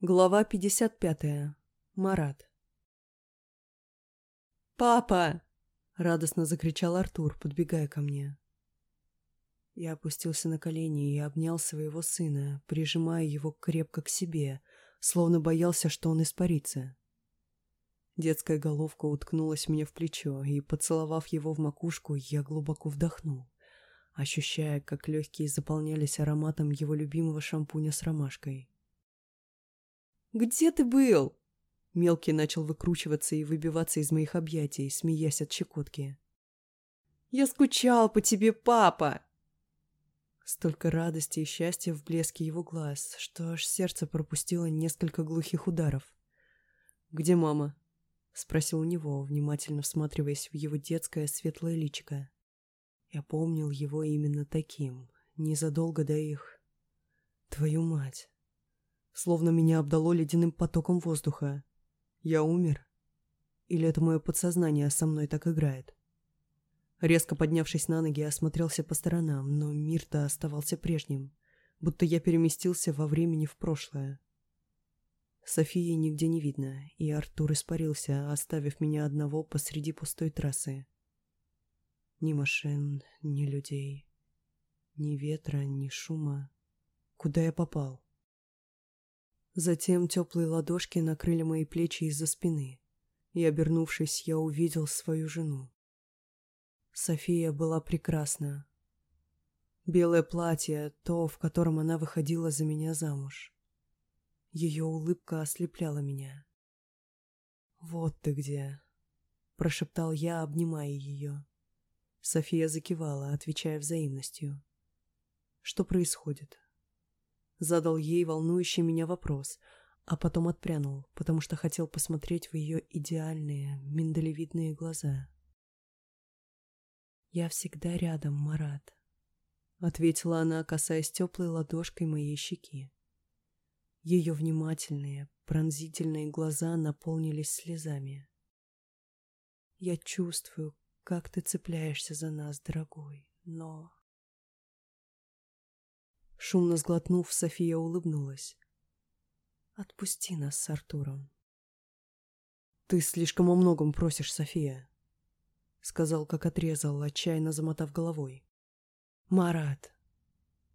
Глава 55. Марат. «Папа!» — радостно закричал Артур, подбегая ко мне. Я опустился на колени и обнял своего сына, прижимая его крепко к себе, словно боялся, что он испарится. Детская головка уткнулась мне в плечо, и, поцеловав его в макушку, я глубоко вдохнул, ощущая, как легкие заполнялись ароматом его любимого шампуня с ромашкой. Где ты был?» Мелкий начал выкручиваться и выбиваться из моих объятий, смеясь от щекотки. «Я скучал по тебе, папа!» Столько радости и счастья в блеске его глаз, что аж сердце пропустило несколько глухих ударов. «Где мама?» — спросил у него, внимательно всматриваясь в его детское светлое личико. Я помнил его именно таким, незадолго до их... Твою мать! Словно меня обдало ледяным потоком воздуха. Я умер? Или это мое подсознание со мной так играет? Резко поднявшись на ноги, осмотрелся по сторонам, но мир-то оставался прежним, будто я переместился во времени в прошлое. Софии нигде не видно, и Артур испарился, оставив меня одного посреди пустой трассы. Ни машин, ни людей, ни ветра, ни шума. Куда я попал? Затем теплые ладошки накрыли мои плечи из-за спины, и, обернувшись, я увидел свою жену. София была прекрасна. Белое платье, то, в котором она выходила за меня замуж. Ее улыбка ослепляла меня. «Вот ты где!» — прошептал я, обнимая ее. София закивала, отвечая взаимностью. «Что происходит?» Задал ей волнующий меня вопрос, а потом отпрянул, потому что хотел посмотреть в ее идеальные, миндалевидные глаза. «Я всегда рядом, Марат», — ответила она, касаясь теплой ладошкой моей щеки. Ее внимательные, пронзительные глаза наполнились слезами. «Я чувствую, как ты цепляешься за нас, дорогой, но...» Шумно сглотнув, София улыбнулась. «Отпусти нас с Артуром». «Ты слишком о многом просишь, София», — сказал, как отрезал, отчаянно замотав головой. «Марат».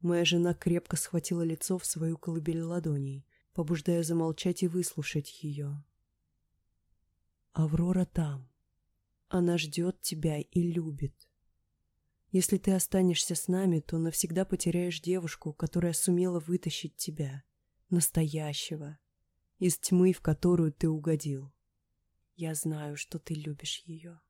Моя жена крепко схватила лицо в свою колыбель ладоней, побуждая замолчать и выслушать ее. «Аврора там. Она ждет тебя и любит. Если ты останешься с нами, то навсегда потеряешь девушку, которая сумела вытащить тебя, настоящего, из тьмы, в которую ты угодил. Я знаю, что ты любишь ее.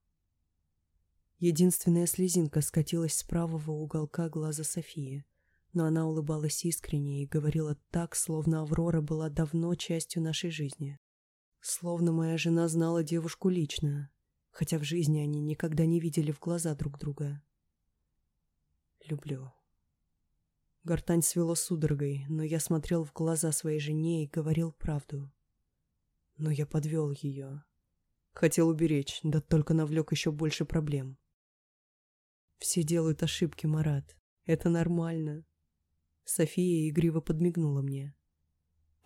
Единственная слезинка скатилась с правого уголка глаза Софии, но она улыбалась искренне и говорила так, словно Аврора была давно частью нашей жизни. Словно моя жена знала девушку лично, хотя в жизни они никогда не видели в глаза друг друга люблю. Гортань свело судорогой, но я смотрел в глаза своей жене и говорил правду. Но я подвел ее. Хотел уберечь, да только навлек еще больше проблем. Все делают ошибки, Марат. Это нормально. София игриво подмигнула мне.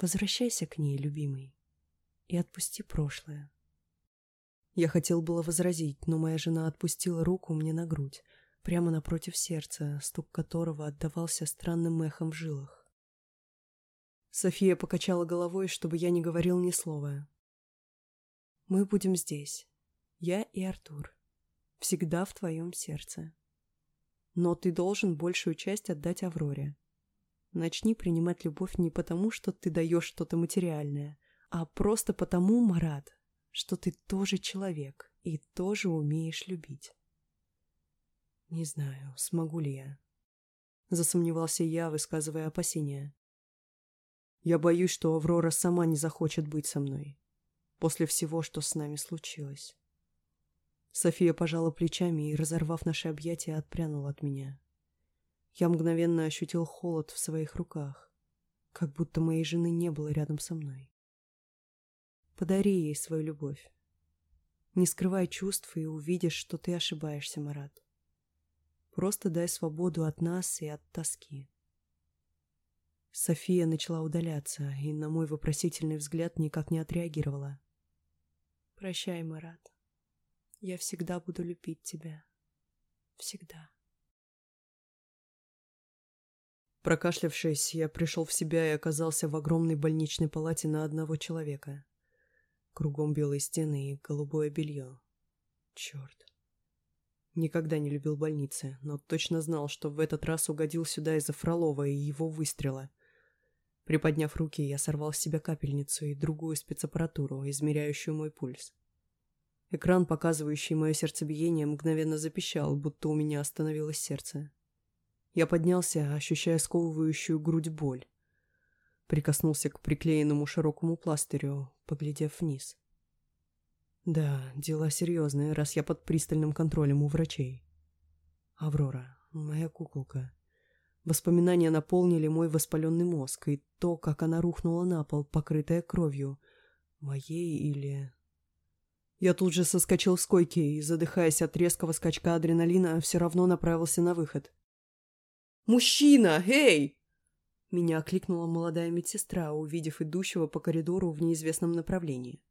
Возвращайся к ней, любимый, и отпусти прошлое. Я хотел было возразить, но моя жена отпустила руку мне на грудь, прямо напротив сердца, стук которого отдавался странным эхом в жилах. София покачала головой, чтобы я не говорил ни слова. «Мы будем здесь, я и Артур, всегда в твоем сердце. Но ты должен большую часть отдать Авроре. Начни принимать любовь не потому, что ты даешь что-то материальное, а просто потому, Марат, что ты тоже человек и тоже умеешь любить. Не знаю, смогу ли я. Засомневался я, высказывая опасения. Я боюсь, что Аврора сама не захочет быть со мной. После всего, что с нами случилось. София пожала плечами и, разорвав наши объятия, отпрянула от меня. Я мгновенно ощутил холод в своих руках, как будто моей жены не было рядом со мной. Подари ей свою любовь. Не скрывай чувств и увидишь, что ты ошибаешься, Марат. Просто дай свободу от нас и от тоски. София начала удаляться и на мой вопросительный взгляд никак не отреагировала. «Прощай, Марат. Я всегда буду любить тебя. Всегда». Прокашлявшись, я пришел в себя и оказался в огромной больничной палате на одного человека. Кругом белые стены и голубое белье. Черт. Никогда не любил больницы, но точно знал, что в этот раз угодил сюда из-за Фролова и его выстрела. Приподняв руки, я сорвал с себя капельницу и другую спецаппаратуру, измеряющую мой пульс. Экран, показывающий мое сердцебиение, мгновенно запищал, будто у меня остановилось сердце. Я поднялся, ощущая сковывающую грудь боль. Прикоснулся к приклеенному широкому пластырю, поглядев вниз. Да, дела серьезные, раз я под пристальным контролем у врачей. Аврора, моя куколка. Воспоминания наполнили мой воспаленный мозг, и то, как она рухнула на пол, покрытая кровью. Моей или... Я тут же соскочил с койки и, задыхаясь от резкого скачка адреналина, все равно направился на выход. «Мужчина! Эй!» Меня окликнула молодая медсестра, увидев идущего по коридору в неизвестном направлении.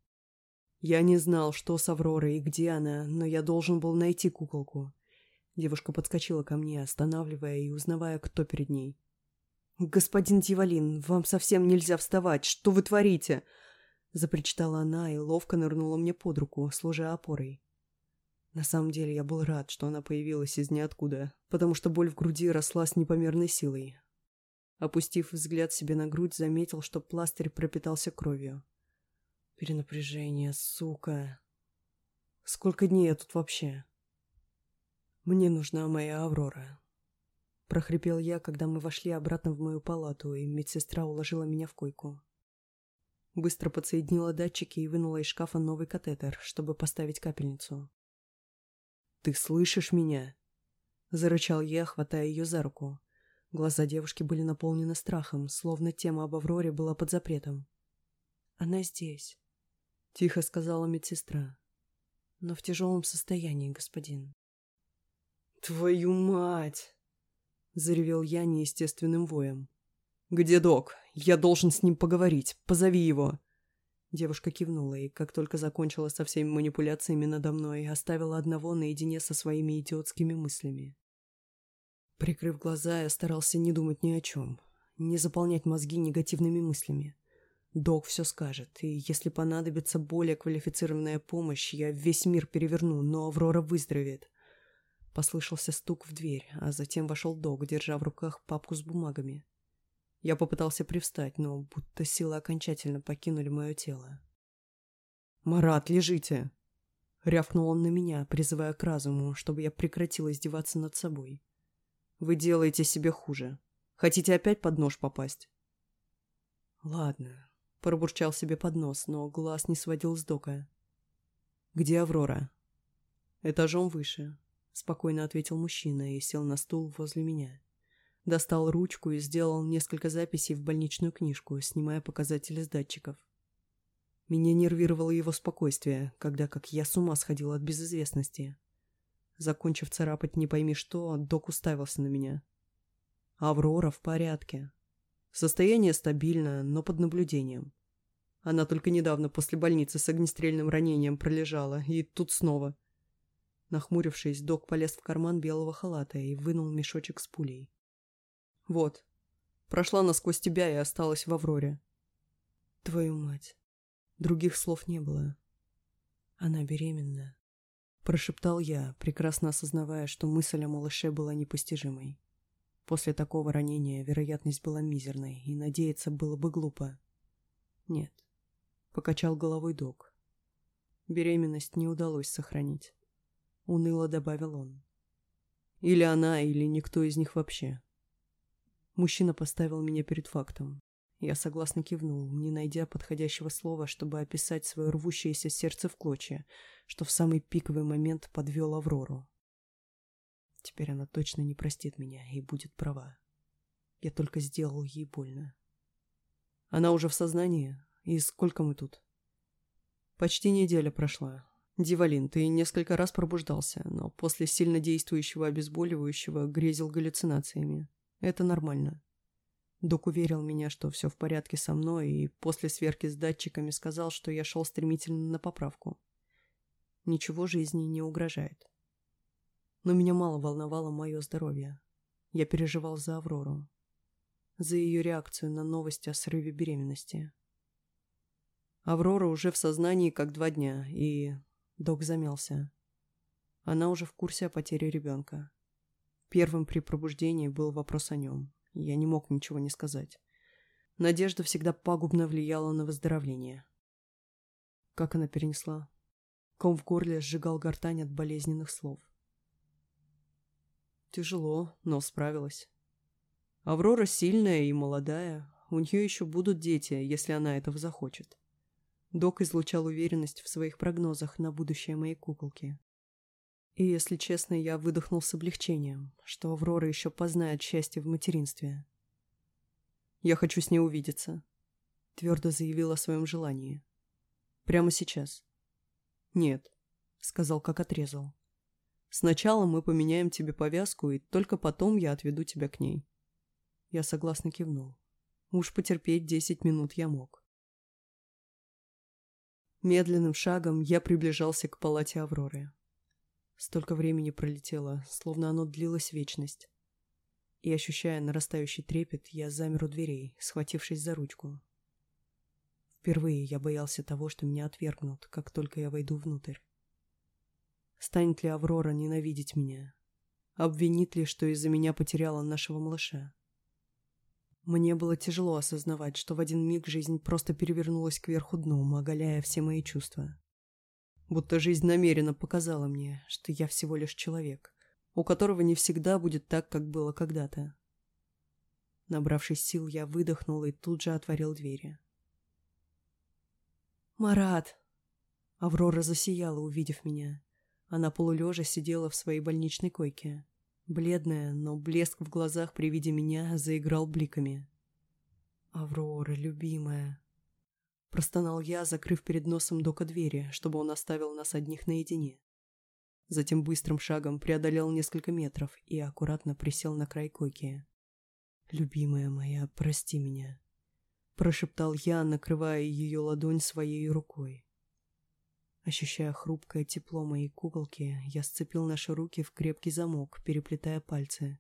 Я не знал, что с Авророй и где она, но я должен был найти куколку. Девушка подскочила ко мне, останавливая и узнавая, кто перед ней. «Господин Дивалин, вам совсем нельзя вставать! Что вы творите?» Запричитала она и ловко нырнула мне под руку, служа опорой. На самом деле я был рад, что она появилась из ниоткуда, потому что боль в груди росла с непомерной силой. Опустив взгляд себе на грудь, заметил, что пластырь пропитался кровью. Перенапряжение, сука. Сколько дней я тут вообще? «Мне нужна моя Аврора», — прохрипел я, когда мы вошли обратно в мою палату, и медсестра уложила меня в койку. Быстро подсоединила датчики и вынула из шкафа новый катетер, чтобы поставить капельницу. «Ты слышишь меня?» — зарычал я, хватая ее за руку. Глаза девушки были наполнены страхом, словно тема об Авроре была под запретом. «Она здесь», — тихо сказала медсестра. «Но в тяжелом состоянии, господин». «Твою мать!» — заревел я неестественным воем. «Где док? Я должен с ним поговорить. Позови его!» Девушка кивнула и, как только закончила со всеми манипуляциями надо мной, оставила одного наедине со своими идиотскими мыслями. Прикрыв глаза, я старался не думать ни о чем, не заполнять мозги негативными мыслями. Док все скажет, и если понадобится более квалифицированная помощь, я весь мир переверну, но Аврора выздоровеет. Послышался стук в дверь, а затем вошел Дог, держа в руках папку с бумагами. Я попытался привстать, но будто силы окончательно покинули мое тело. «Марат, лежите!» Рявкнул он на меня, призывая к разуму, чтобы я прекратил издеваться над собой. «Вы делаете себе хуже. Хотите опять под нож попасть?» «Ладно», — пробурчал себе под нос, но глаз не сводил с дока. «Где Аврора?» «Этажом выше. — спокойно ответил мужчина и сел на стул возле меня. Достал ручку и сделал несколько записей в больничную книжку, снимая показатели с датчиков. Меня нервировало его спокойствие, когда как я с ума сходил от безызвестности. Закончив царапать не пойми что, док уставился на меня. Аврора в порядке. Состояние стабильно, но под наблюдением. Она только недавно после больницы с огнестрельным ранением пролежала, и тут снова. Нахмурившись, док полез в карман белого халата и вынул мешочек с пулей. «Вот. Прошла насквозь тебя и осталась в Авроре». «Твою мать». Других слов не было. «Она беременна», — прошептал я, прекрасно осознавая, что мысль о малыше была непостижимой. После такого ранения вероятность была мизерной, и надеяться было бы глупо. «Нет», — покачал головой док. Беременность не удалось сохранить. — уныло добавил он. «Или она, или никто из них вообще». Мужчина поставил меня перед фактом. Я согласно кивнул, не найдя подходящего слова, чтобы описать свое рвущееся сердце в клочья, что в самый пиковый момент подвел Аврору. Теперь она точно не простит меня и будет права. Я только сделал ей больно. Она уже в сознании? И сколько мы тут? Почти неделя прошла. «Дивалин, ты несколько раз пробуждался, но после сильно действующего обезболивающего грезил галлюцинациями. Это нормально. Док уверил меня, что все в порядке со мной, и после сверки с датчиками сказал, что я шел стремительно на поправку. Ничего жизни не угрожает. Но меня мало волновало мое здоровье. Я переживал за Аврору. За ее реакцию на новости о срыве беременности. Аврора уже в сознании как два дня, и... Док замялся. Она уже в курсе о потере ребенка. Первым при пробуждении был вопрос о нем. Я не мог ничего не сказать. Надежда всегда пагубно влияла на выздоровление. Как она перенесла? Ком в горле сжигал гортань от болезненных слов. Тяжело, но справилась. Аврора сильная и молодая. У нее еще будут дети, если она этого захочет. Док излучал уверенность в своих прогнозах на будущее моей куколки. И, если честно, я выдохнул с облегчением, что Аврора еще познает счастье в материнстве. «Я хочу с ней увидеться», — твердо заявил о своем желании. «Прямо сейчас». «Нет», — сказал, как отрезал. «Сначала мы поменяем тебе повязку, и только потом я отведу тебя к ней». Я согласно кивнул. Уж потерпеть десять минут я мог. Медленным шагом я приближался к палате Авроры. Столько времени пролетело, словно оно длилось вечность. И, ощущая нарастающий трепет, я замер у дверей, схватившись за ручку. Впервые я боялся того, что меня отвергнут, как только я войду внутрь. Станет ли Аврора ненавидеть меня? Обвинит ли, что из-за меня потеряла нашего малыша? Мне было тяжело осознавать, что в один миг жизнь просто перевернулась кверху дном, оголяя все мои чувства будто жизнь намеренно показала мне, что я всего лишь человек, у которого не всегда будет так, как было когда-то. Набравшись сил, я выдохнул и тут же отворил двери. «Марат!» Аврора засияла, увидев меня. Она полулежа сидела в своей больничной койке. Бледная, но блеск в глазах при виде меня заиграл бликами. «Аврора, любимая!» Простонал я, закрыв перед носом Дока двери, чтобы он оставил нас одних наедине. Затем быстрым шагом преодолел несколько метров и аккуратно присел на край койки. «Любимая моя, прости меня», – прошептал я, накрывая ее ладонь своей рукой. Ощущая хрупкое тепло моей куколки, я сцепил наши руки в крепкий замок, переплетая пальцы,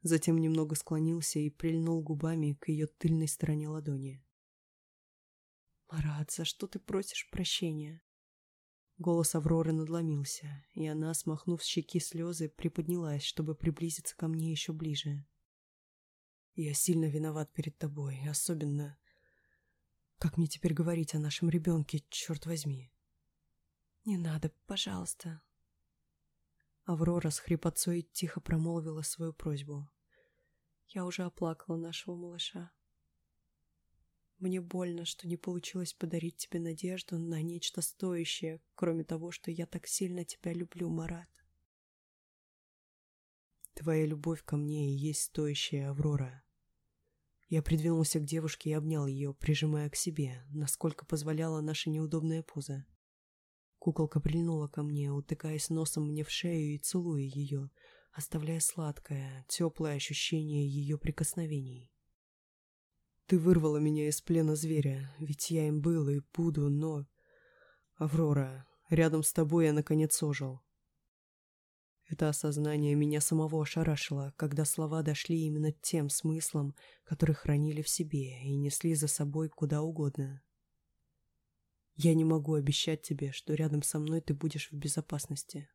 затем немного склонился и прильнул губами к ее тыльной стороне ладони. «Марат, за что ты просишь прощения?» Голос Авроры надломился, и она, смахнув с щеки слезы, приподнялась, чтобы приблизиться ко мне еще ближе. «Я сильно виноват перед тобой, особенно... Как мне теперь говорить о нашем ребенке, черт возьми?» «Не надо, пожалуйста». Аврора с хрипотцой тихо промолвила свою просьбу. «Я уже оплакала нашего малыша». Мне больно, что не получилось подарить тебе надежду на нечто стоящее, кроме того, что я так сильно тебя люблю, Марат. Твоя любовь ко мне и есть стоящая Аврора. Я придвинулся к девушке и обнял ее, прижимая к себе, насколько позволяла наша неудобная поза. Куколка прильнула ко мне, утыкаясь носом мне в шею и целуя ее, оставляя сладкое, теплое ощущение ее прикосновений. Ты вырвала меня из плена зверя, ведь я им был и буду, но... Аврора, рядом с тобой я наконец ожил. Это осознание меня самого ошарашило, когда слова дошли именно тем смыслом, который хранили в себе и несли за собой куда угодно. Я не могу обещать тебе, что рядом со мной ты будешь в безопасности.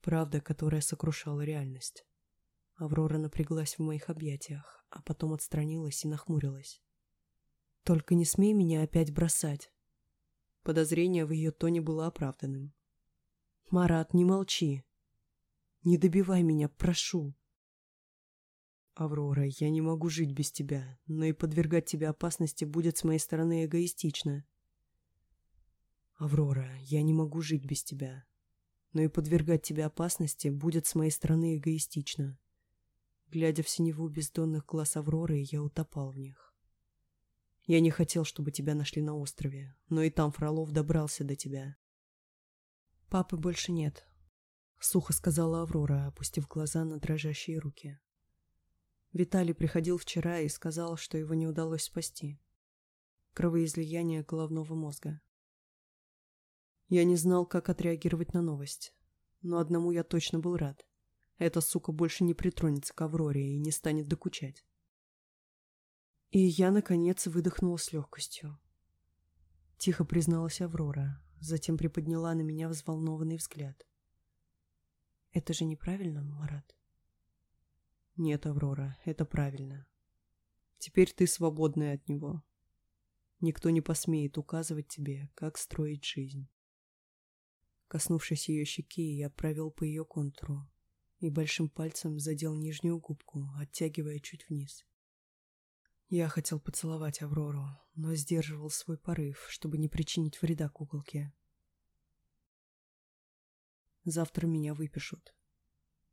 Правда, которая сокрушала реальность. Аврора напряглась в моих объятиях, а потом отстранилась и нахмурилась. «Только не смей меня опять бросать!» Подозрение в ее тоне было оправданным. «Марат, не молчи! Не добивай меня, прошу!» «Аврора, я не могу жить без тебя, но и подвергать тебя опасности будет с моей стороны эгоистично». «Аврора, я не могу жить без тебя, но и подвергать тебя опасности будет с моей стороны эгоистично». Глядя в синеву бездонных глаз Авроры, я утопал в них. Я не хотел, чтобы тебя нашли на острове, но и там Фролов добрался до тебя. Папы больше нет, — сухо сказала Аврора, опустив глаза на дрожащие руки. Виталий приходил вчера и сказал, что его не удалось спасти. Кровоизлияние головного мозга. Я не знал, как отреагировать на новость. Но одному я точно был рад. Эта сука больше не притронется к Авроре и не станет докучать. И я, наконец, выдохнула с легкостью. Тихо призналась Аврора, затем приподняла на меня взволнованный взгляд. «Это же неправильно, Марат?» «Нет, Аврора, это правильно. Теперь ты свободная от него. Никто не посмеет указывать тебе, как строить жизнь». Коснувшись ее щеки, я провел по ее контуру и большим пальцем задел нижнюю губку, оттягивая чуть вниз. Я хотел поцеловать Аврору, но сдерживал свой порыв, чтобы не причинить вреда куколке. Завтра меня выпишут.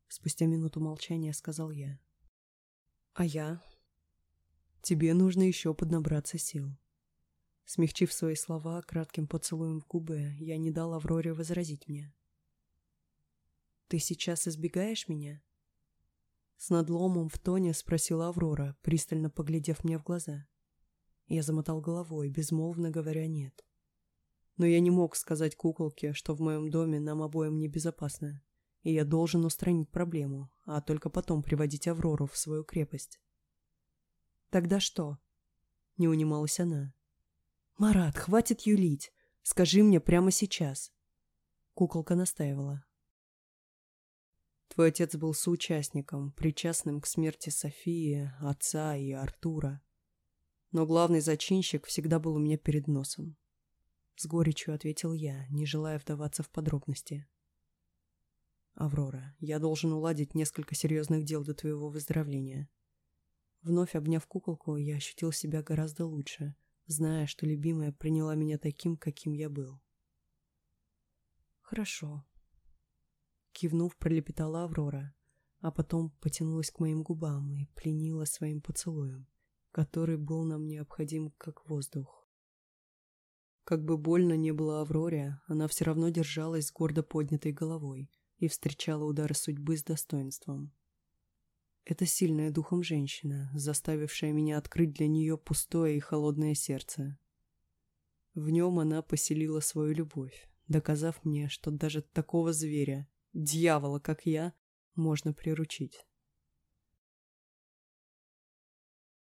Спустя минуту молчания сказал я. А я? Тебе нужно еще поднабраться сил. Смягчив свои слова кратким поцелуем в губы, я не дал Авроре возразить мне. «Ты сейчас избегаешь меня?» С надломом в тоне спросила Аврора, пристально поглядев мне в глаза. Я замотал головой, безмолвно говоря «нет». Но я не мог сказать куколке, что в моем доме нам обоим небезопасно, и я должен устранить проблему, а только потом приводить Аврору в свою крепость. «Тогда что?» — не унималась она. «Марат, хватит юлить! Скажи мне прямо сейчас!» Куколка настаивала. Твой отец был соучастником, причастным к смерти Софии, отца и Артура. Но главный зачинщик всегда был у меня перед носом. С горечью ответил я, не желая вдаваться в подробности. «Аврора, я должен уладить несколько серьезных дел до твоего выздоровления». Вновь обняв куколку, я ощутил себя гораздо лучше, зная, что любимая приняла меня таким, каким я был. «Хорошо», Кивнув, пролепетала Аврора, а потом потянулась к моим губам и пленила своим поцелуем, который был нам необходим как воздух. Как бы больно не было Авроре, она все равно держалась с гордо поднятой головой и встречала удары судьбы с достоинством. Это сильная духом женщина, заставившая меня открыть для нее пустое и холодное сердце. В нем она поселила свою любовь, доказав мне, что даже такого зверя, Дьявола, как я, можно приручить.